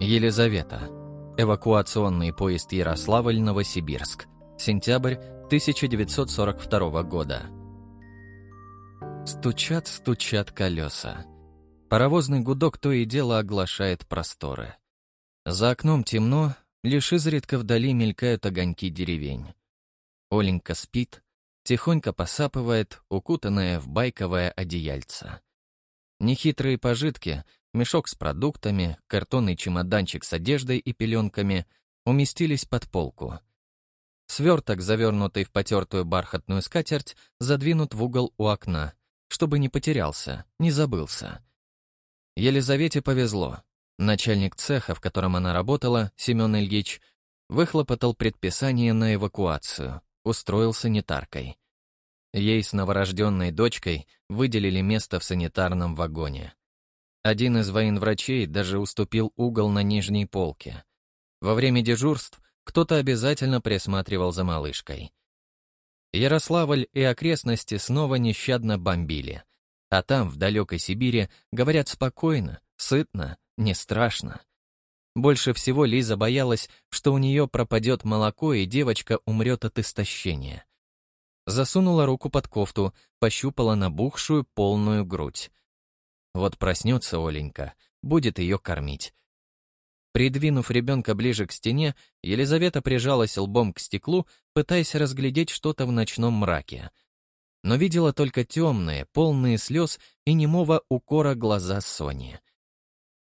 Елизавета. Эвакуационный поезд Ярославль-Новосибирск. Сентябрь 1942 года. Стучат, стучат колеса. Паровозный гудок то и дело оглашает просторы. За окном темно, лишь изредка вдали мелькают огоньки деревень. Оленька спит, тихонько посапывает, укутанная в байковое одеяльце. Нехитрые пожитки, мешок с продуктами, картонный чемоданчик с одеждой и пеленками уместились под полку. Сверток, завернутый в потертую бархатную скатерть, задвинут в угол у окна, чтобы не потерялся, не забылся. Елизавете повезло. Начальник цеха, в котором она работала, Семен Ильич, выхлопотал предписание на эвакуацию, устроил санитаркой. Ей с новорожденной дочкой выделили место в санитарном вагоне. Один из военврачей даже уступил угол на нижней полке. Во время дежурств кто-то обязательно присматривал за малышкой. Ярославль и окрестности снова нещадно бомбили. А там, в далекой Сибири, говорят спокойно, сытно, не страшно. Больше всего Лиза боялась, что у нее пропадет молоко и девочка умрет от истощения. Засунула руку под кофту, пощупала набухшую полную грудь. Вот проснется Оленька, будет ее кормить. Придвинув ребенка ближе к стене, Елизавета прижалась лбом к стеклу, пытаясь разглядеть что-то в ночном мраке. Но видела только темные, полные слез и немого укора глаза Сони.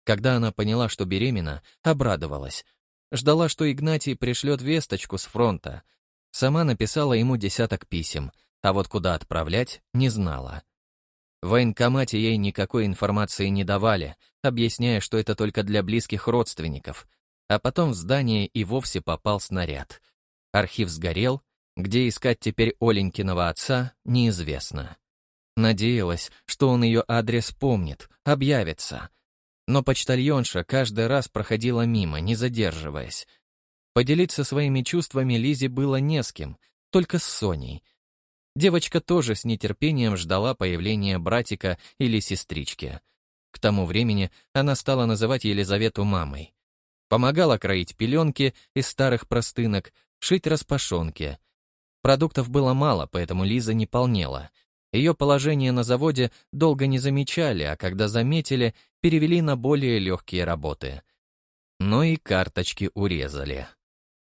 Когда она поняла, что беременна, обрадовалась. Ждала, что Игнатий пришлет весточку с фронта — Сама написала ему десяток писем, а вот куда отправлять не знала. В военкомате ей никакой информации не давали, объясняя, что это только для близких родственников. А потом в здание и вовсе попал снаряд. Архив сгорел, где искать теперь Оленькиного отца, неизвестно. Надеялась, что он ее адрес помнит, объявится. Но почтальонша каждый раз проходила мимо, не задерживаясь. Поделиться своими чувствами Лизе было не с кем, только с Соней. Девочка тоже с нетерпением ждала появления братика или сестрички. К тому времени она стала называть Елизавету мамой. Помогала кроить пеленки из старых простынок, шить распашонки. Продуктов было мало, поэтому Лиза не полнела. Ее положение на заводе долго не замечали, а когда заметили, перевели на более легкие работы. Но и карточки урезали.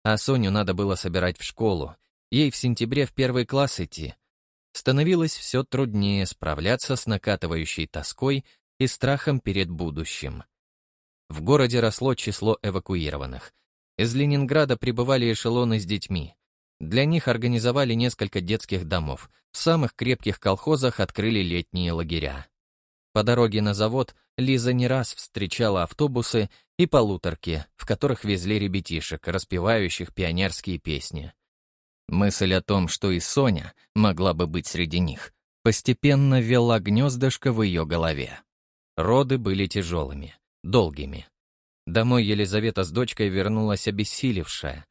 А Соню надо было собирать в школу. Ей в сентябре в первый класс идти. Становилось все труднее справляться с накатывающей тоской и страхом перед будущим. В городе росло число эвакуированных. Из Ленинграда прибывали эшелоны с детьми. Для них организовали несколько детских домов. В самых крепких колхозах открыли летние лагеря. По дороге на завод Лиза не раз встречала автобусы и полуторки, в которых везли ребятишек, распевающих пионерские песни. Мысль о том, что и Соня могла бы быть среди них, постепенно вела гнездышко в ее голове. Роды были тяжелыми, долгими. Домой Елизавета с дочкой вернулась обессилевшая.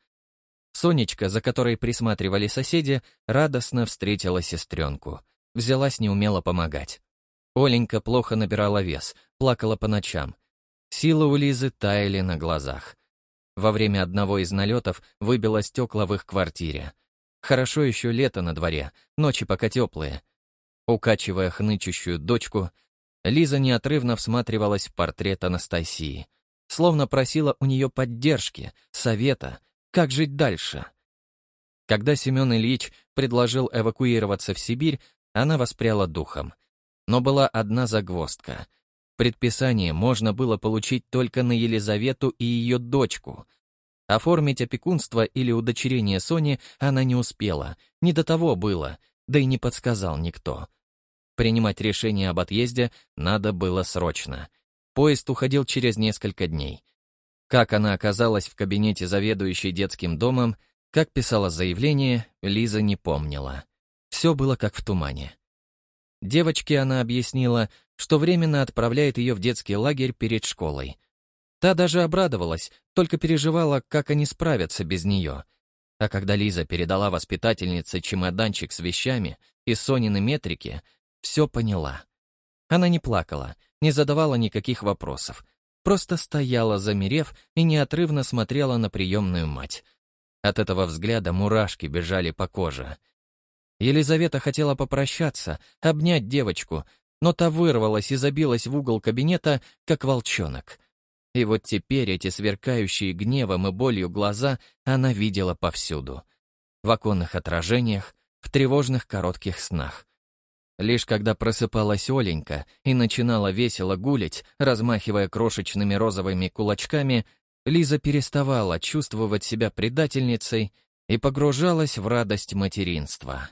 Сонечка, за которой присматривали соседи, радостно встретила сестренку, взялась неумело помогать. Оленька плохо набирала вес, плакала по ночам. Силы у Лизы таяли на глазах. Во время одного из налетов выбило стекла в их квартире. Хорошо еще лето на дворе, ночи пока теплые. Укачивая хнычущую дочку, Лиза неотрывно всматривалась в портрет Анастасии, словно просила у нее поддержки, совета, как жить дальше. Когда Семен Ильич предложил эвакуироваться в Сибирь, она воспряла духом — но была одна загвоздка. Предписание можно было получить только на Елизавету и ее дочку. Оформить опекунство или удочерение Сони она не успела, не до того было, да и не подсказал никто. Принимать решение об отъезде надо было срочно. Поезд уходил через несколько дней. Как она оказалась в кабинете заведующей детским домом, как писала заявление, Лиза не помнила. Все было как в тумане. Девочке она объяснила, что временно отправляет ее в детский лагерь перед школой. Та даже обрадовалась, только переживала, как они справятся без нее. А когда Лиза передала воспитательнице чемоданчик с вещами и Сонины метрики, все поняла. Она не плакала, не задавала никаких вопросов, просто стояла, замерев, и неотрывно смотрела на приемную мать. От этого взгляда мурашки бежали по коже. Елизавета хотела попрощаться, обнять девочку, но та вырвалась и забилась в угол кабинета, как волчонок. И вот теперь эти сверкающие гневом и болью глаза она видела повсюду. В оконных отражениях, в тревожных коротких снах. Лишь когда просыпалась Оленька и начинала весело гулять, размахивая крошечными розовыми кулачками, Лиза переставала чувствовать себя предательницей и погружалась в радость материнства.